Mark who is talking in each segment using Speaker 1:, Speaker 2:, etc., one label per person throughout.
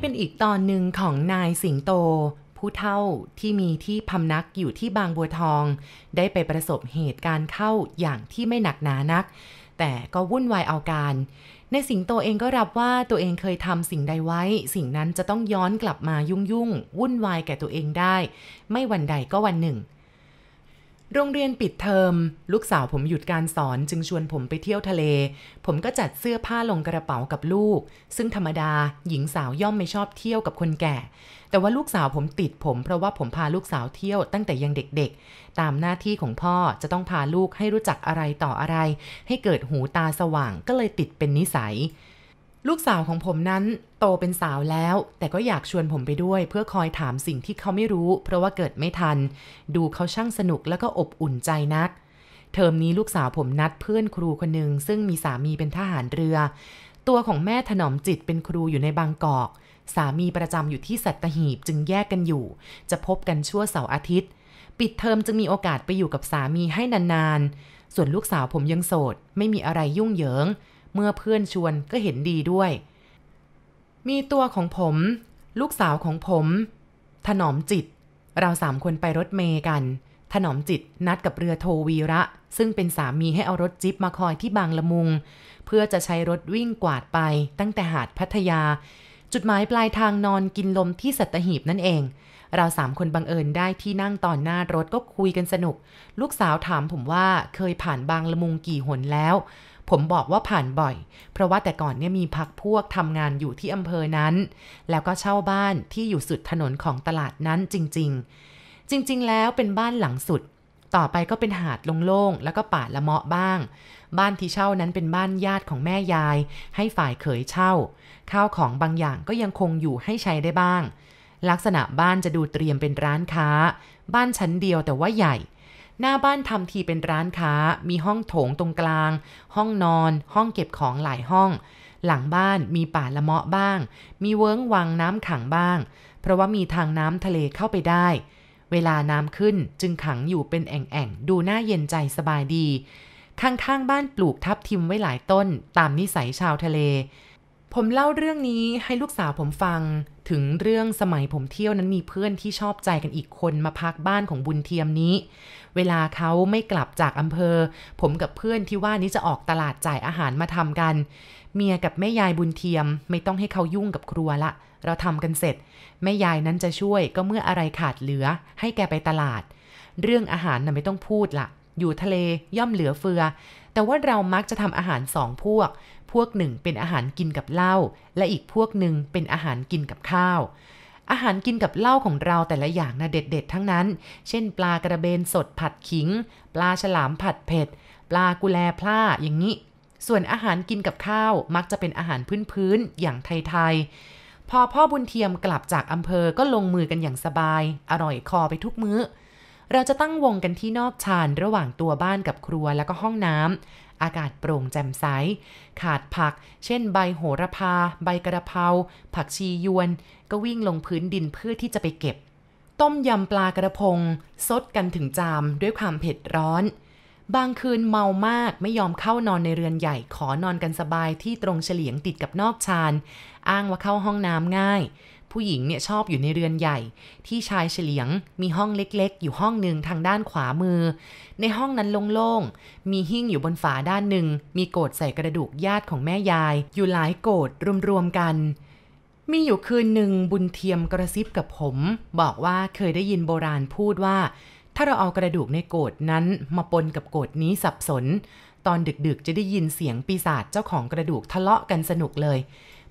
Speaker 1: เป็นอีกตอนหนึ่งของนายสิงโต ผู้เท่าที่มีที่พำนักอยู่ที่บางบัวทอง ได้ไปประสบเหตุการณ์เข้าอย่างที่ไม่หนักหนานัก แต่ก็วุ่นวายเอาการในสิงโตเองก็รับว่าตัวเองเคยทำสิ่งใดไว้ สิ่งนั้นจะต้องย้อนกลับมายุ่งยุ่งวุ่นวายแก่ตัวเองได้ ไม่วันใดก็วันหนึ่ง โรงเรียนปิดเทอม ลูกสาวผมหยุดการสอนจึงชวนผมไปเที่ยวทะเล ผมก็จัดเสื้อผ้าลงกระเป๋ากับลูก ซึ่งธรรมดาหญิงสาวย่อมไม่ชอบเที่ยวกับคนแก่ แต่ว่าลูกสาวผมติดผมเพราะว่าผมพาลูกสาวเที่ยวตั้งแต่ยังเด็กๆ ตามหน้าที่ของพ่อจะต้องพาลูกให้รู้จักอะไรต่ออะไร ให้เกิดหูตาสว่างก็เลยติดเป็นนิสัย ลูกสาวของผมนั้นโตเป็นสาวแล้ว แต่ก็อยากชวนผมไปด้วย เพื่อคอยถามสิ่งที่เขาไม่รู้ เพราะว่าเกิดไม่ทัน ดูเขาช่างสนุกแล้วก็อบอุ่นใจนัก เทอมนี้ลูกสาวผมนัดเพื่อนครูคนหนึ่งซึ่งมีสามีเป็นทหารเรือ ตัวของแม่ถนอมจิตเป็นครูอยู่ในบางกอก สามีประจำอยู่ที่สัตหีบจึงแยกกันอยู่ จะพบกันชั่วเสาร์อาทิตย์ ปิดเทอมจึงมีโอกาสไปอยู่กับสามีให้นานๆส่วนลูกสาวผมยังโสด ไม่มีอะไรยุ่งเหยิง เมื่อเพื่อนชวนก็เห็นดีด้วย มีตัวของผม ลูกสาวของผม ถนอมจิต เราสามคนไปรถเมย์กัน ถนอมจิตนัดกับเรือโทวีระ ซึ่งเป็นสามีให้เอารถจิ๊บมาคอยที่บางละมุง เพื่อจะใช้รถวิ่งกวาดไปตั้งแต่หาดพัทยา จุดหมายปลายทางนอนกินลมที่สัตหีบนั่นเองเราสามคนบังเอิญได้ที่นั่งตอนหน้ารถก็คุยกันสนุก ลูกสาวถามผมว่าเคยผ่านบางละมุงกี่หนแล้ว ผมบอกว่าผ่านบ่อย เพราะว่าแต่ก่อนเนี่ยมีพักพวกทำงานอยู่ที่อำเภอนั้น แล้วก็เช่าบ้านที่อยู่สุดถนนของตลาดนั้นจริง ๆ จริง ๆ แล้วเป็นบ้านหลังสุด ต่อไปก็เป็นหาดโล่งๆแล้วก็ป่าละเมาะบ้าง บ้านที่เช่านั้นเป็นบ้านญาติของแม่ยาย ให้ฝ่ายเขยเช่า ข้าวของบางอย่างก็ยังคงอยู่ให้ใช้ได้บ้าง ลักษณะบ้านจะดูเตรียมเป็นร้านค้า บ้านชั้นเดียวแต่ว่าใหญ่ หน้าบ้านทำทีเป็นร้านค้า มีห้องโถงตรงกลาง ห้องนอน ห้องเก็บของหลายห้อง หลังบ้านมีป่าละเมาะบ้าง มีเวิ้งวังน้ำขังบ้าง เพราะว่ามีทางน้ำทะเลเข้าไปได้ เวลาน้ำขึ้นจึงขังอยู่เป็นแอ่งๆ ดูน่าเย็นใจสบายดี ข้างๆบ้านปลูกทับทิมไว้หลายต้น ตามนิสัยชาวทะเล ผมเล่าเรื่องนี้ให้ลูกสาวผมฟัง ถึงเรื่องสมัยผมเที่ยวนั้นมีเพื่อนที่ชอบใจกันอีกคนมาพักบ้านของบุญเทียมนี้ เวลาเขาไม่กลับจากอำเภอ ผมกับเพื่อนที่ว่านี้จะออกตลาดจ่ายอาหารมาทำกัน เมียกับแม่ยายบุญเทียมไม่ต้องให้เขายุ่งกับครัวละ เราทำกันเสร็จ แม่ยายนั้นจะช่วยก็เมื่ออะไรขาดเหลือ ให้แกไปตลาด เรื่องอาหารน่ะไม่ต้องพูดละอยู่ทะเลย่อมเหลือเฟือ แต่ว่าเรามักจะทำอาหารสองพวก พวกหนึ่งเป็นอาหารกินกับเหล้าและอีกพวกหนึ่งเป็นอาหารกินกับข้าว อาหารกินกับเหล้าของเราแต่ละอย่างนะเด็ดๆ ทั้งนั้น เช่น ปลากระเบนสดผัดขิง ปลาฉลามผัดเผ็ด ปลากุแลพล่าอย่างนี้ ส่วนอาหารกินกับข้าวมักจะเป็นอาหารพื้นๆอย่างไทยๆพอพ่อบุญเทียมกลับจากอำเภอก็ลงมือกันอย่างสบาย อร่อยคอไปทุกมื้อเราจะตั้งวงกันที่นอกชานระหว่างตัวบ้านกับครัวแล้วก็ห้องน้ำ อากาศโปร่งแจ่มใส ขาดผัก เช่นใบโหระพา ใบกระเพรา ผักชียวน ก็วิ่งลงพื้นดินเพื่อที่จะไปเก็บ ต้มยำปลากระพง ซดกันถึงจามด้วยความเผ็ดร้อน บางคืนเมามากไม่ยอมเข้านอนในเรือนใหญ่ขอนอนกันสบายที่ตรงเฉลียงติดกับนอกชาน อ้างว่าเข้าห้องน้ำง่าย ผู้หญิงเนี่ยชอบอยู่ในเรือนใหญ่ ที่ชายเฉลียงมีห้องเล็กๆ อยู่ห้องหนึ่งทางด้านขวามือ ในห้องนั้นโล่งๆ มีหิ้งอยู่บนฝาด้านหนึ่ง มีโกดใส่กระดูกญาติของแม่ยาย อยู่หลายโกดรวมๆกัน มีอยู่คืนหนึ่งบุญเทียมกระซิบกับผม บอกว่าเคยได้ยินโบราณพูดว่า ถ้าเราเอากระดูกในโกดนั้นมาปนกับโกดนี้สับสน ตอนดึกๆจะได้ยินเสียงปีศาจเจ้าของกระดูกทะเลาะกันสนุกเลย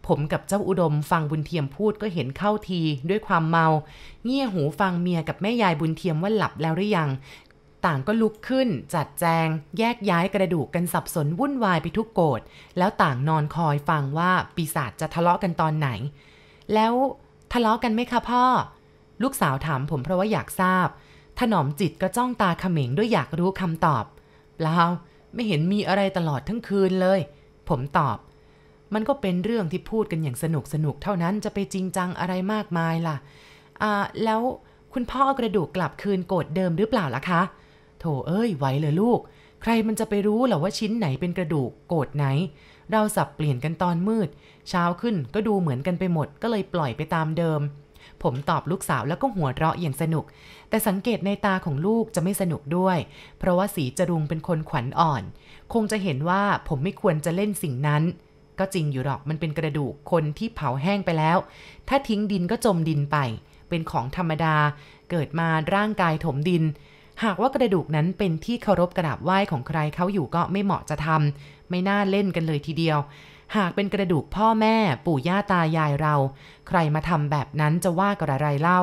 Speaker 1: ผมกับเจ้าอุดมฟังบุญเทียมพูดก็เห็นเข้าทีด้วยความเมา เงี่ยหูฟังเมียกับแม่ยายบุญเทียมว่าหลับแล้วหรือยัง ต่างก็ลุกขึ้น จัดแจง แยกย้ายกระดูกกันสับสนวุ่นวายไปทุกโกดแล้วต่างนอนคอยฟังว่าปีศาจจะทะเลาะกันตอนไหน แล้วทะเลาะกันไหมคะพ่อ ลูกสาวถามผมเพราะว่าอยากทราบ ถนอมจิตก็จ้องตาเขม็งด้วยอยากรู้คำตอบเปล่าไม่เห็นมีอะไรตลอดทั้งคืนเลย ผมตอบ มันก็เป็นเรื่องที่พูดกันอย่างสนุกสนุกเท่านั้นจะไปจริงจังอะไรมากมายล่ะ อ่า แล้วคุณพ่อกระดูกกลับคืนโกดเดิมหรือเปล่าล่ะคะ โถเอ้ยไหวเลยลูก ใครมันจะไปรู้หรอว่าชิ้นไหนเป็นกระดูกโกดไหน เราสับเปลี่ยนกันตอนมืด เช้าขึ้นก็ดูเหมือนกันไปหมด ก็เลยปล่อยไปตามเดิม ผมตอบลูกสาวแล้วก็หัวเราะอย่างสนุก แต่สังเกตในตาของลูกจะไม่สนุกด้วย เพราะว่าสีจรุงเป็นคนขวัญอ่อน คงจะเห็นว่าผมไม่ควรจะเล่นสิ่งนั้น ก็จริงอยู่หรอกมันเป็นกระดูกคนที่เผาแห้งไปแล้ว ถ้าทิ้งดินก็จมดินไป เป็นของธรรมดา เกิดมาร่างกายถมดิน หากว่ากระดูกนั้นเป็นที่เคารพกราบไหว้ของใครเขาอยู่ก็ไม่เหมาะจะทำไม่น่าเล่นกันเลยทีเดียว หากเป็นกระดูกพ่อแม่ ปู่ย่าตายายเรา ใครมาทำแบบนั้นจะว่ากับอะไรเล่า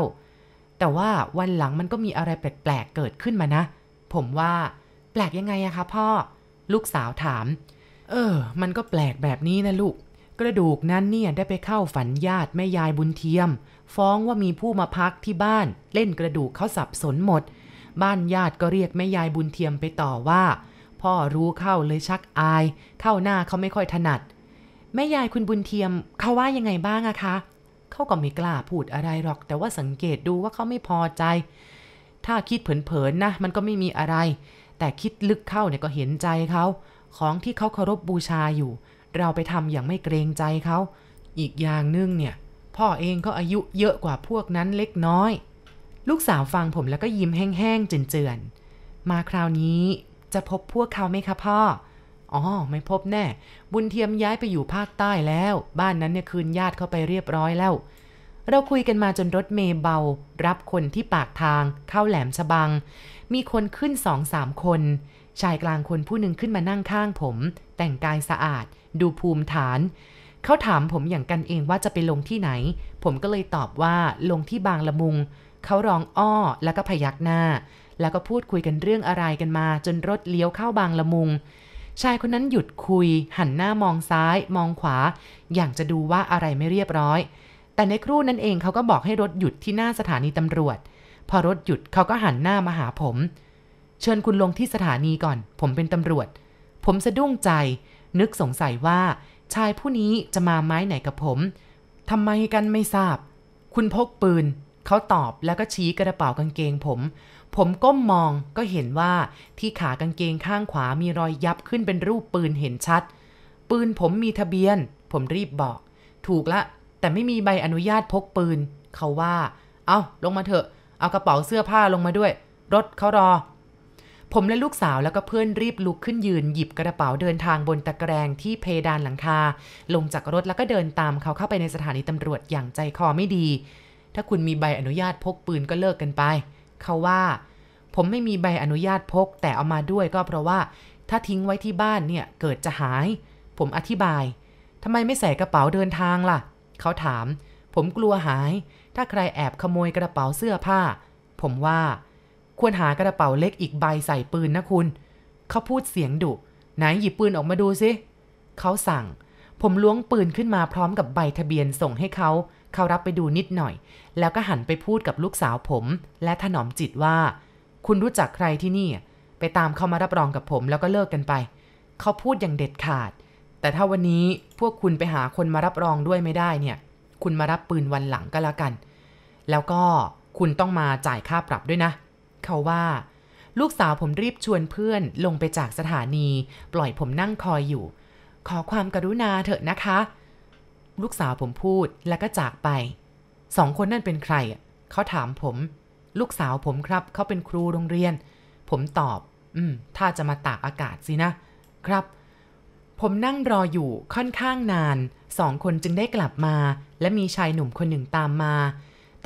Speaker 1: แต่ว่าวันหลังมันก็มีอะไรแปลกๆเกิดขึ้นมานะ ผมว่า แปลกยังไงอะคะพ่อ ลูกสาวถาม เออ มันก็แปลกแบบนี้นะลูก กระดูกนั้นเนี่ยได้ไปเข้าฝันญาติแม่ยายบุญเทียม ฟ้องว่ามีผู้มาพักที่บ้าน เล่นกระดูกเขาสับสนหมด บ้านญาติก็เรียกแม่ยายบุญเทียมไปต่อว่า พ่อรู้เข้าเลยชักอาย เข้าหน้าเขาไม่ค่อยถนัด แม่ยายคุณบุญเทียมเขาว่ายังไงบ้างอะคะเขาก็ไม่กล้าพูดอะไรหรอก แต่ว่าสังเกตดูว่าเขาไม่พอใจ ถ้าคิดเผินๆนะ มันก็ไม่มีอะไร แต่คิดลึกเข้าเนี่ยก็เห็นใจเขา ของที่เขาเคารพบบูชาอยู่ เราไปทำอย่างไม่เกรงใจเขา อีกอย่างนึงเนี่ย พ่อเองก็อายุเยอะกว่าพวกนั้นเล็กน้อย ลูกสาวฟังผมแล้วก็ยิ้มแห้งๆเจือนๆ มาคราวนี้จะพบพวกเขาไหมคะพ่อ อ๋อ ไม่พบแน่ บุญเทียมย้ายไปอยู่ภาคใต้แล้ว บ้านนั้นเนี่ยคืนญาติเข้าไปเรียบร้อยแล้ว เราคุยกันมาจนรถเมย์เบา รับคนที่ปากทาง เข้าแหลมฉบัง มีคนขึ้นสองสามคน ชายกลางคนผู้หนึ่งขึ้นมานั่งข้างผม แต่งกายสะอาด ดูภูมิฐาน เขาถามผมอย่างกันเองว่าจะไปลงที่ไหน ผมก็เลยตอบว่าลงที่บางละมุง เขาร้องอ้อแล้วก็พยักหน้า แล้วก็พูดคุยกันเรื่องอะไรกันมา จนรถเลี้ยวเข้าบางละมุง ชายคนนั้นหยุดคุย หันหน้ามองซ้าย มองขวา อย่างจะดูว่าอะไรไม่เรียบร้อย แต่ในครู่นั้นเองเขาก็บอกให้รถหยุดที่หน้าสถานีตำรวจ พอรถหยุดเขาก็หันหน้ามาหาผม เชิญคุณลงที่สถานีก่อน ผมเป็นตำรวจ ผมสะดุ้งใจ นึกสงสัยว่า ชายผู้นี้จะมาไม้ไหนกับผมทำไมกันไม่ทราบ คุณพกปืน เขาตอบแล้วก็ชี้กระเป๋ากางเกงผม ผมก้มมองก็เห็นว่าที่ขากางเกงข้างขวามีรอยยับขึ้นเป็นรูปปืนเห็นชัด ปืนผมมีทะเบียน ผมรีบบอก ถูกละ แต่ไม่มีใบอนุญาตพกปืน เขาว่า เอาลงมาเถอะ เอากระเป๋าเสื้อผ้าลงมาด้วย รถเขารอ ผมและลูกสาวแล้วก็เพื่อนรีบลุกขึ้นยืนหยิบกระเป๋าเดินทางบนตะแกรงที่เพดานหลังคา ลงจากรถแล้วก็เดินตามเขาเข้าไปในสถานีตำรวจอย่างใจคอไม่ดี ถ้าคุณมีใบอนุญาตพกปืนก็เลิกกันไป เขาว่า ผมไม่มีใบอนุญาตพกแต่เอามาด้วยก็เพราะว่า ถ้าทิ้งไว้ที่บ้านเนี่ยเกิดจะหาย ผมอธิบายทำไมไม่ใส่กระเป๋าเดินทางล่ะ เขาถาม ผมกลัวหาย ถ้าใครแอบขโมยกระเป๋าเสื้อผ้า ผมว่า ควรหากระเป๋าเล็กอีกใบใส่ปืนนะคุณ เขาพูดเสียงดุไหนหยิบปืนออกมาดูสิเขาสั่ง ผมล้วงปืนขึ้นมาพร้อมกับใบทะเบียนส่งให้เขา เขารับไปดูนิดหน่อย แล้วก็หันไปพูดกับลูกสาวผม และถนอมจิตว่า คุณรู้จักใครที่นี่ ไปตามเขามารับรองกับผมแล้วก็เลิกกันไป เขาพูดอย่างเด็ดขาด แต่ถ้าวันนี้พวกคุณไปหาคนมารับรองด้วยไม่ได้เนี่ย คุณมารับปืนวันหลังก็แล้วกัน แล้วก็คุณต้องมาจ่ายค่าปรับด้วยนะ เขาว่า ลูกสาวผมรีบชวนเพื่อนลงไปจากสถานี ปล่อยผมนั่งคอยอยู่ ขอความกรุณาเถอะนะคะ ลูกสาวผมพูดแล้วก็จากไปสองคนนั่นเป็นใครเขาถามผม ลูกสาวผมครับ เขาเป็นครูโรงเรียน ผมตอบ อืม ถ้าจะมาตากอากาศสินะ ครับ ผมนั่งรออยู่ค่อนข้างนาน สองคนจึงได้กลับมา และมีชายหนุ่มคนหนึ่งตามมา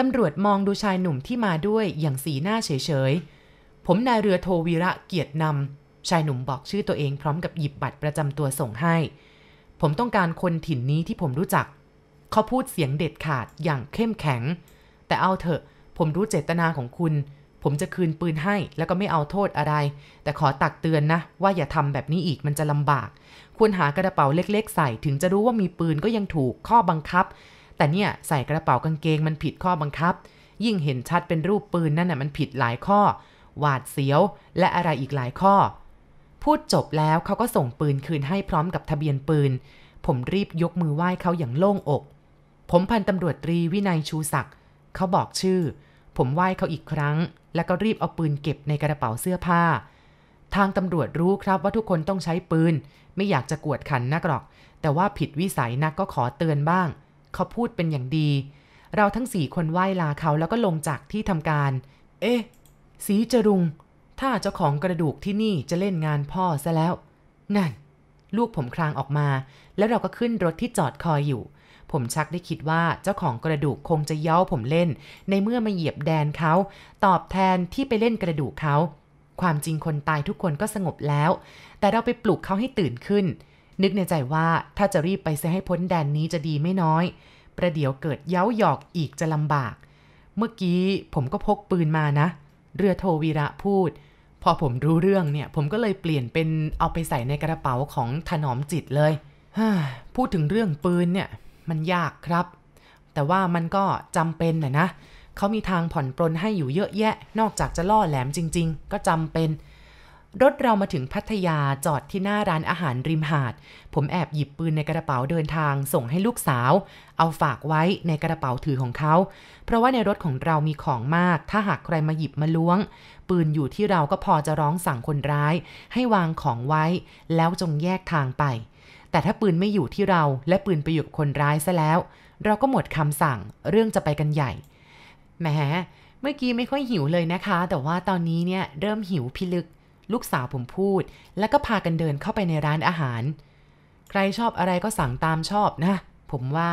Speaker 1: ตำรวจมองดูชายหนุ่มที่มาด้วยอย่างสีหน้าเฉยๆ ผมนายเรือโทวีระเกียรตินำ ชายหนุ่มบอกชื่อตัวเองพร้อมกับหยิบบัตรประจำตัวส่งให้ ผมต้องการคนถิ่นนี้ที่ผมรู้จัก เขาพูดเสียงเด็ดขาดอย่างเข้มแข็ง แต่เอาเถอะ ผมรู้เจตนาของคุณ ผมจะคืนปืนให้แล้วก็ไม่เอาโทษอะไร แต่ขอตักเตือนนะ ว่าอย่าทำแบบนี้อีกมันจะลำบาก ควรหากระเป๋าเล็ก ๆ ใส่ถึงจะรู้ว่ามีปืนก็ยังถูกข้อบังคับ แต่เนี่ยใส่กระเป๋ากางเกงมันผิดข้อบังคับ ยิ่งเห็นชัดเป็นรูปปืนนั่นน่ะมันผิดหลายข้อ หวาดเสียว และอะไรอีกหลายข้อ พูดจบแล้วเขาก็ส่งปืนคืนให้พร้อมกับทะเบียนปืน ผมรีบยกมือไหว้เขาอย่างโล่งอก ผมพันตำรวจตรีวินัยชูศักดิ์เขาบอกชื่อ ผมไหว้เขาอีกครั้ง แล้วก็รีบเอาปืนเก็บในกระเป๋าเสื้อผ้า ทางตำรวจรู้ครับว่าทุกคนต้องใช้ปืน ไม่อยากจะกวดขันนักหรอก แต่ว่าผิดวิสัยนักก็ขอเตือนบ้าง เขาพูดเป็นอย่างดี เราทั้งสี่คนไหว้ลาเขาแล้วก็ลงจากที่ทำการ เอ๊ะ สีจรุง ถ้าเจ้าของกระดูกที่นี่จะเล่นงานพ่อซะแล้ว นั่น ลูกผมคลางออกมา แล้วเราก็ขึ้นรถที่จอดคอยอยู่ ผมชักได้คิดว่าเจ้าของกระดูกคงจะเย้าผมเล่น ในเมื่อมาเหยียบแดนเขา ตอบแทนที่ไปเล่นกระดูกเขาความจริงคนตายทุกคนก็สงบแล้ว แต่เราไปปลุกเขาให้ตื่นขึ้น นึกในใจว่าถ้าจะรีบไปเสียให้พ้นแดนนี้จะดีไม่น้อย ประเดี๋ยวเกิดเย้าหยอกอีกจะลำบาก เมื่อกี้ผมก็พกปืนมานะ เรือโทวีระพูด พอผมรู้เรื่องเนี่ย ผมก็เลยเปลี่ยนเป็นเอาไปใส่ในกระเป๋าของถนอมจิตเลยพูดถึงเรื่องปืนเนี่ย มันยากครับ แต่ว่ามันก็จำเป็นนะนะเขามีทางผ่อนปลนให้อยู่เยอะแยะ นอกจากจะล่อแหลมจริง ๆ ก็จำเป็น รถเรามาถึงพัทยาจอดที่หน้าร้านอาหารริมหาด ผมแอบหยิบปืนในกระเป๋าเดินทางส่งให้ลูกสาว เอาฝากไว้ในกระเป๋าถือของเขา เพราะว่าในรถของเรามีของมาก ถ้าหากใครมาหยิบมาล้วง ปืนอยู่ที่เราก็พอจะร้องสั่งคนร้าย ให้วางของไว้ แล้วจงแยกทางไป แต่ถ้าปืนไม่อยู่ที่เราและปืนไปอยู่กับคนร้ายซะแล้ว เราก็หมดคำสั่งเรื่องจะไปกันใหญ่แหมเมื่อกี้ไม่ค่อยหิวเลยนะคะ แต่ว่าตอนนี้เนี่ยเริ่มหิวพิลึก ลูกสาวผมพูด แล้วก็พากันเดินเข้าไปในร้านอาหาร ใครชอบอะไรก็สั่งตามชอบนะ ผมว่า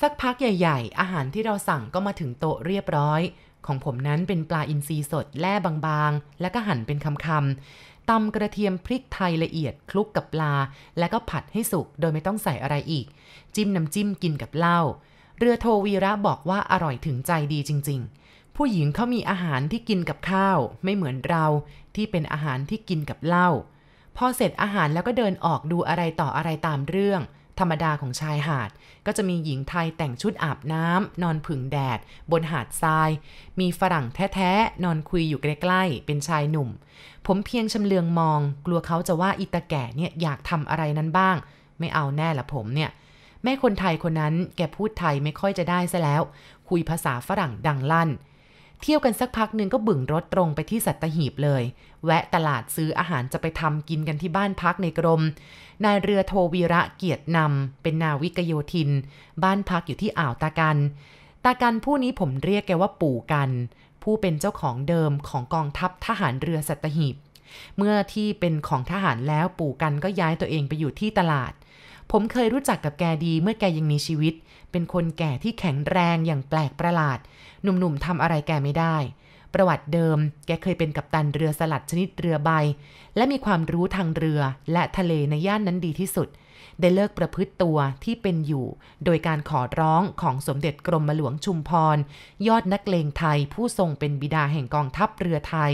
Speaker 1: สักพักใหญ่ๆ อาหารที่เราสั่งก็มาถึงโต๊ะเรียบร้อย ของผมนั้นเป็นปลาอินทรีสดแล่บางๆ แล้วก็หั่นเป็นคำๆตำกระเทียมพริกไทยละเอียดคลุกกับปลา แล้วก็ผัดให้สุกโดยไม่ต้องใส่อะไรอีก จิ้มน้ำจิ้มกินกับเหล้าเรือโทวีระบอกว่าอร่อยถึงใจดีจริง ๆ ผู้หญิงเขามีอาหารที่กินกับข้าว ไม่เหมือนเราที่เป็นอาหารที่กินกับเหล้าพอเสร็จอาหารแล้วก็เดินออกดูอะไรต่ออะไรตามเรื่อง ธรรมดาของชายหาด ก็จะมีหญิงไทยแต่งชุดอาบน้ำนอนผึ่งแดด บนหาดทราย มีฝรั่งแท้ๆ นอนคุยอยู่ใกล้ๆ เป็นชายหนุ่ม ผมเพียงชำเลืองมอง กลัวเขาจะว่าอิตาแก่เนี่ยอยากทำอะไรนั้นบ้าง ไม่เอาแน่ละผมเนี่ยแม่คนไทยคนนั้นแกพูดไทยไม่ค่อยจะได้ซะแล้ว คุยภาษาฝรั่งดังลั่น เที่ยวกันสักพักหนึ่งก็บึ่งรถตรงไปที่สัตหีบเลย แวะตลาดซื้ออาหารจะไปทำกินกันที่บ้านพักในกรม นายเรือโทวีระเกียรตินำเป็นนาวิกโยธิน บ้านพักอยู่ที่อ่าวตากัน ตากันผู้นี้ผมเรียกแกว่าปู่กัน ผู้เป็นเจ้าของเดิมของกองทัพทหารเรือสัตหีบ เมื่อที่เป็นของทหารแล้วปู่กันก็ย้ายตัวเองไปอยู่ที่ตลาด ผมเคยรู้จักกับแกดีเมื่อแกยังมีชีวิต เป็นคนแก่ที่แข็งแรงอย่างแปลกประหลาด หนุ่มๆทำอะไรแกไม่ได้ ประวัติเดิม แกเคยเป็นกัปตันเรือสลัดชนิดเรือใบ และมีความรู้ทางเรือและทะเลในย่านนั้นดีที่สุด ได้เลิกประพฤติตัวที่เป็นอยู่ โดยการขอร้องของสมเด็จกรมหลวงชุมพร ยอดนักเลงไทยผู้ทรงเป็นบิดาแห่งกองทัพเรือไทย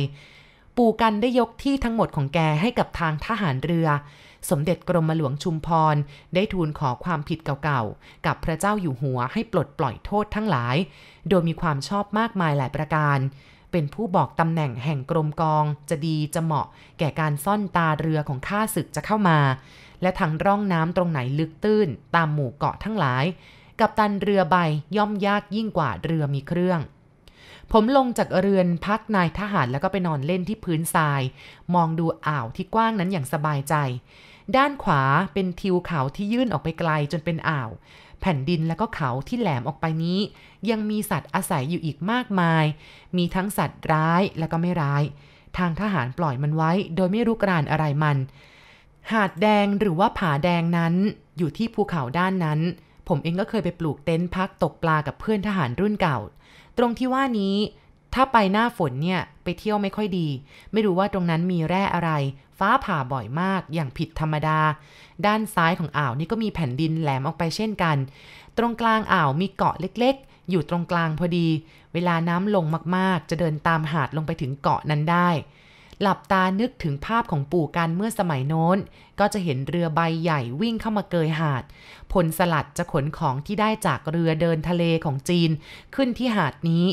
Speaker 1: ปู่กันได้ยกที่ทั้งหมดของแกให้กับทางทหารเรือ สมเด็จกรมหลวงชุมพร ได้ทูลขอความผิดเก่าๆ กับพระเจ้าอยู่หัวให้ปลดปล่อยโทษทั้งหลาย โดยมีความชอบมากมายหลายประการ เป็นผู้บอกตำแหน่งแห่งกรมกอง จะดีจะเหมาะ แก่การซ่อนตาเรือของข้าศึกจะเข้ามา และทางร่องน้ำตรงไหนลึกตื้น ตามหมู่เกาะทั้งหลาย กับตันเรือใบย่อมยากยิ่งกว่าเรือมีเครื่อง ผมลงจากเรือนพักนายทหารแล้วก็ไปนอนเล่นที่พื้นทราย มองดูอ่าวที่กว้างนั้นอย่างสบายใจ ด้านขวาเป็นทิวเขาที่ยื่นออกไปไกลจนเป็นอ่าว แผ่นดินแล้วก็เขาที่แหลมออกไปนี้ ยังมีสัตว์อาศัยอยู่อีกมากมาย มีทั้งสัตว์ร้ายและก็ไม่ร้าย ทางทหารปล่อยมันไว้ โดยไม่รู้กรานอะไรมัน หาดแดงหรือว่าผาแดงนั้น อยู่ที่ภูเขาด้านนั้นผมเองก็เคยไปปลูกเต็นท์พักตกปลากับเพื่อนทหารรุ่นเก่า ตรงที่ว่านี้ ถ้าไปหน้าฝนเนี่ย ไปเที่ยวไม่ค่อยดี ไม่รู้ว่าตรงนั้นมีแร่อะไร ฟ้าผ่าบ่อยมากอย่างผิดธรรมดา ด้านซ้ายของอ่าวนี่ก็มีแผ่นดินแหลมออกไปเช่นกัน ตรงกลางอ่าวมีเกาะเล็กๆ อยู่ตรงกลางพอดี เวลาน้ำลงมากๆ จะเดินตามหาดลงไปถึงเกาะนั้นได้ หลับตานึกถึงภาพของปู่กันเมื่อสมัยโน้น ก็จะเห็นเรือใบใหญ่วิ่งเข้ามาเกยหาด ผลสลัดจะขนของที่ได้จากเรือเดินทะเลของจีน ขึ้นที่หาดนี้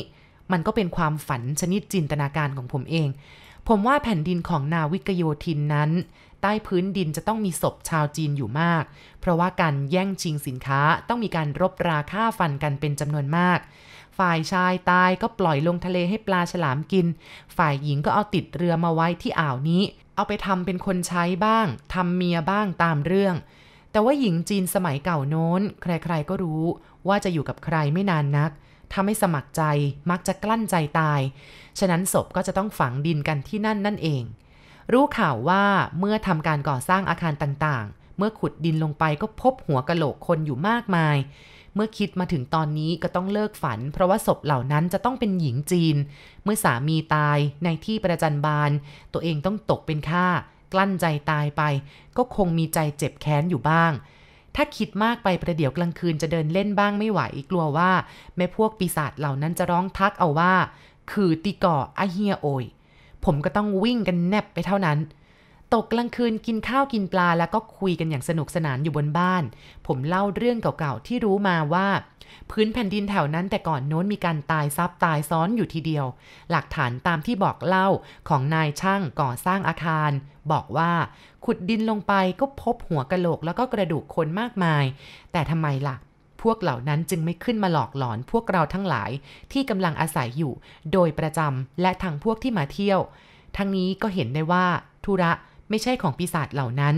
Speaker 1: มันก็เป็นความฝันชนิดจินตนาการของผมเอง ผมว่าแผ่นดินของนาวิกโยธินนั้น ใต้พื้นดินจะต้องมีศพชาวจีนอยู่มาก เพราะว่าการแย่งชิงสินค้าต้องมีการรบราค่าฟันกันเป็นจำนวนมาก ฝ่ายชายตายก็ปล่อยลงทะเลให้ปลาฉลามกิน ฝ่ายหญิงก็เอาติดเรือมาไว้ที่อ่าวนี้ เอาไปทำเป็นคนใช้บ้างทำเมียบ้างตามเรื่อง แต่ว่าหญิงจีนสมัยเก่าโน้น ใครๆก็รู้ว่าจะอยู่กับใครไม่นานนักถ้าไม่สมัครใจมักจะกลั้นใจตาย ฉะนั้นศพก็จะต้องฝังดินกันที่นั่นนั่นเอง รู้ข่าวว่าเมื่อทำการก่อสร้างอาคารต่างๆ เมื่อขุดดินลงไปก็พบหัวกะโหลกคนอยู่มากมาย เมื่อคิดมาถึงตอนนี้ก็ต้องเลิกฝัน เพราะว่าศพเหล่านั้นจะต้องเป็นหญิงจีน เมื่อสามีตายในที่ประจันบาลตัวเองต้องตกเป็นค่ากลั้นใจตายไป ก็คงมีใจเจ็บแค้นอยู่บ้าง ถ้าคิดมากไปประเดี๋ยวกลางคืนจะเดินเล่นบ้างไม่ไหวกลัวว่า แม่พวกปีศาจเหล่านั้นจะร้องทักเอาว่า คือติก่ออาเฮียโอยผมก็ต้องวิ่งกันแนบไปเท่านั้น ตกกลางคืนกินข้าวกินปลาแล้วก็คุยกันอย่างสนุกสนานอยู่บนบ้าน ผมเล่าเรื่องเก่าๆที่รู้มาว่า พื้นแผ่นดินแถวนั้นแต่ก่อนโน้นมีการตายซับตายซ้อนอยู่ทีเดียว หลักฐานตามที่บอกเล่าของนายช่างก่อสร้างอาคาร บอกว่าขุดดินลงไปก็พบหัวกะโหลกแล้วก็กระดูกคนมากมาย แต่ทำไมล่ะ พวกเหล่านั้นจึงไม่ขึ้นมาหลอกหลอนพวกเราทั้งหลายที่กำลังอาศัยอยู่ โดยประจำและทางพวกที่มาเที่ยว ทั้งนี้ก็เห็นได้ว่าธุระ ไม่ใช่ของปีศาจเหล่านั้น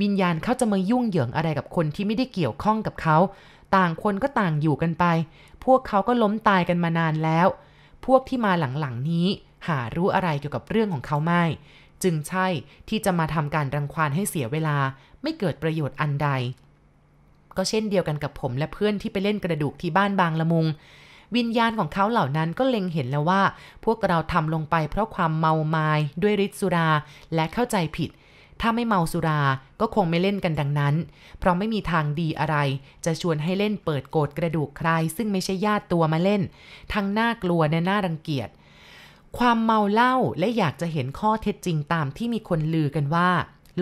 Speaker 1: วิญญาณเขาจะมายุ่งเหยิงอะไรกับคนที่ไม่ได้เกี่ยวข้องกับเขา ต่างคนก็ต่างอยู่กันไป พวกเขาก็ล้มตายกันมานานแล้ว พวกที่มาหลังๆนี้หารู้อะไรเกี่ยวกับเรื่องของเขาไม่ จึงใช่ที่จะมาทำการรังควานให้เสียเวลา ไม่เกิดประโยชน์อันใด ก็เช่นเดียวกันกับผมและเพื่อนที่ไปเล่นกระดูกที่บ้านบางละมุง วิญญาณของเขาเหล่านั้นก็เล็งเห็นแล้วว่า พวกเราทำลงไปเพราะความเมามายด้วยฤทธิ์สุราและเข้าใจผิด ถ้าไม่เมาสุราก็คงไม่เล่นกันดังนั้น เพราะไม่มีทางดีอะไร จะชวนให้เล่นเปิดโกดกระดูกใคร ซึ่งไม่ใช่ญาติตัวมาเล่น ทั้งน่ากลัวและน่ารังเกียจความเมาเหล้าและอยากจะเห็นข้อเท็จจริงตามที่มีคนลือกันว่า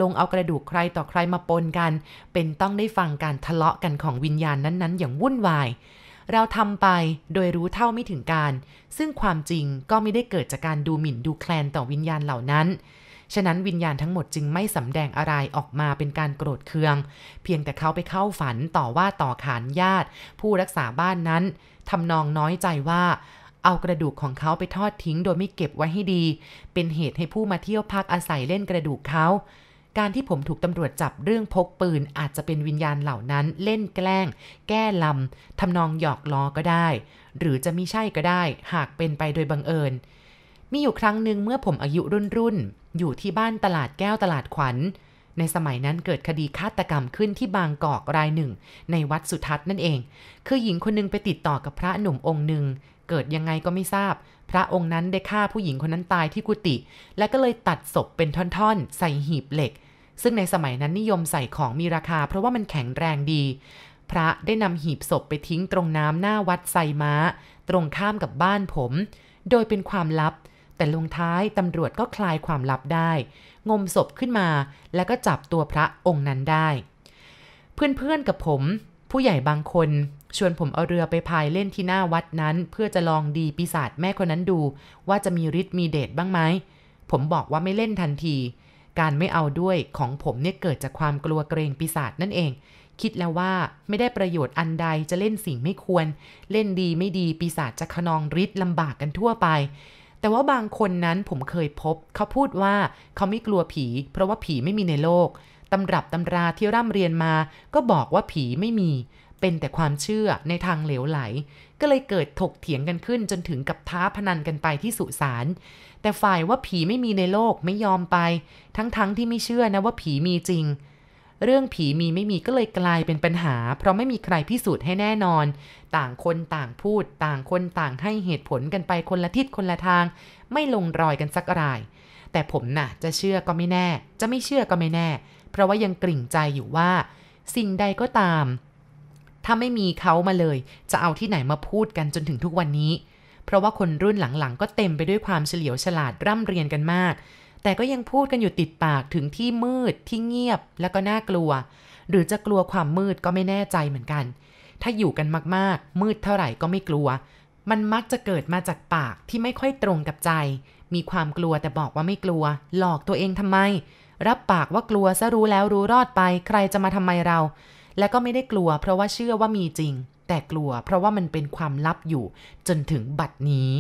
Speaker 1: ลงเอากระดูกใครต่อใครมาปนกัน เป็นต้องได้ฟังการทะเลาะกันของวิญญาณนั้นๆ อย่างวุ่นวาย เราทำไปโดยรู้เท่าไม่ถึงการ ซึ่งความจริงก็ไม่ได้เกิดจากการดูหมิ่นดูแคลนต่อวิญญาณเหล่านั้น ฉะนั้นวิญญาณทั้งหมดจึงไม่สำแดงอะไรออกมาเป็นการโกรธเคือง เพียงแต่เขาไปเข้าฝันต่อว่าต่อขานญาติ ผู้รักษาบ้านนั้นทำนองน้อยใจว่าเอากระดูกของเขาไปทอดทิ้งโดยไม่เก็บไว้ให้ดี เป็นเหตุให้ผู้มาเที่ยวพักอาศัยเล่นกระดูกเขา การที่ผมถูกตำรวจจับเรื่องพกปืนอาจจะเป็นวิญญาณเหล่านั้นเล่นแกล้ง แก้ลำทำนองหยอกล้อก็ได้ หรือจะม่ใช่ก็ได้ หากเป็นไปโดยบังเอิญ มีอยู่ครั้งหนึ่งเมื่อผมอายุรุ่นรุ่นอยู่ที่บ้านตลาดแก้วตลาดขวัญ ในสมัยนั้นเกิดคดีฆาตกรรมขึ้นที่บางกอกรายหนึ่ง ในวัดสุทัศน์นั่นเอง คือหญิงคนนึงไปติดต่อกับพระหนุ่มองค์หนึ่งเกิดยังไงก็ไม่ทราบ พระองค์นั้นได้ฆ่าผู้หญิงคนนั้นตายที่กุฏิ และก็เลยตัดศพเป็นท่อนๆ ใส่หีบเหล็ก ซึ่งในสมัยนั้นนิยมใส่ของมีราคาเพราะว่ามันแข็งแรงดี พระได้นำหีบศพไปทิ้งตรงน้ำหน้าวัดไซม้า ตรงข้ามกับบ้านผม โดยเป็นความลับ แต่ลงท้ายตำรวจก็คลายความลับได้ งมศพขึ้นมา แล้วก็จับตัวพระองค์นั้นได้ เพื่อนๆกับผม ผู้ใหญ่บางคนชวนผมเอาเรือไปพายเล่นที่หน้าวัดนั้น เพื่อจะลองดีปีศาจแม่คนนั้นดู ว่าจะมีฤทธิ์มีเดชบ้างไหมผมบอกว่าไม่เล่นทันที การไม่เอาด้วยของผมเนี่ยเกิดจากความกลัวเกรงปีศาจนั่นเอง คิดแล้วว่าไม่ได้ประโยชน์อันใดจะเล่นสิ่งไม่ควร เล่นดีไม่ดีปีศาจจะขนองฤทธิ์ลำบากกันทั่วไป แต่ว่าบางคนนั้นผมเคยพบ เขาพูดว่าเขาไม่กลัวผี เพราะว่าผีไม่มีในโลกตำรับตำราที่ร่ำเรียนมาก็บอกว่าผีไม่มี เป็นแต่ความเชื่อในทางเหลวไหล ก็เลยเกิดถกเถียงกันขึ้นจนถึงกับท้าพนันกันไปที่สุสานแต่ฝ่ายว่าผีไม่มีในโลกไม่ยอมไป ทั้งๆทที่ไม่เชื่อนะว่าผีมีจริง เรื่องผีมีไม่มีก็เลยกลายเป็นปัญหา เพราะไม่มีใครพิสูจน์ให้แน่นอน ต่างคนต่างพูด ต่างคนต่างให้เหตุผลกันไปคนละทิศคนละทาง ไม่ลงรอยกันสักราย แต่ผมน่ะ จะเชื่อก็ไม่แน่ จะไม่เชื่อก็ไม่แน่ เพราะว่ายังกลิ่งใจอยู่ว่า สิ่งใดก็ตาม ถ้าไม่มีเขามาเลย จะเอาที่ไหนมาพูดกันจนถึงทุกวันนี้ เพราะว่าคนรุ่นหลังๆ ก็เต็มไปด้วยความเฉลียวฉลาดร่ำเรียนกันมาก แต่ก็ยังพูดกันอยู่ติดปากถึงที่มืดที่เงียบแล้วก็น่ากลัว หรือจะกลัวความมืดก็ไม่แน่ใจเหมือนกัน ถ้าอยู่กันมากๆ มืดเท่าไหร่ก็ไม่กลัว มันมักจะเกิดมาจากปากที่ไม่ค่อยตรงกับใจ มีความกลัวแต่บอกว่าไม่กลัว หลอกตัวเองทำไม รับปากว่ากลัวซะรู้แล้วรู้รอดไป ใครจะมาทำไมเรา และก็ไม่ได้กลัว เพราะว่าเชื่อว่ามีจริง แต่กลัวเพราะว่ามันเป็นความลับอยู่จนถึงบัดนี้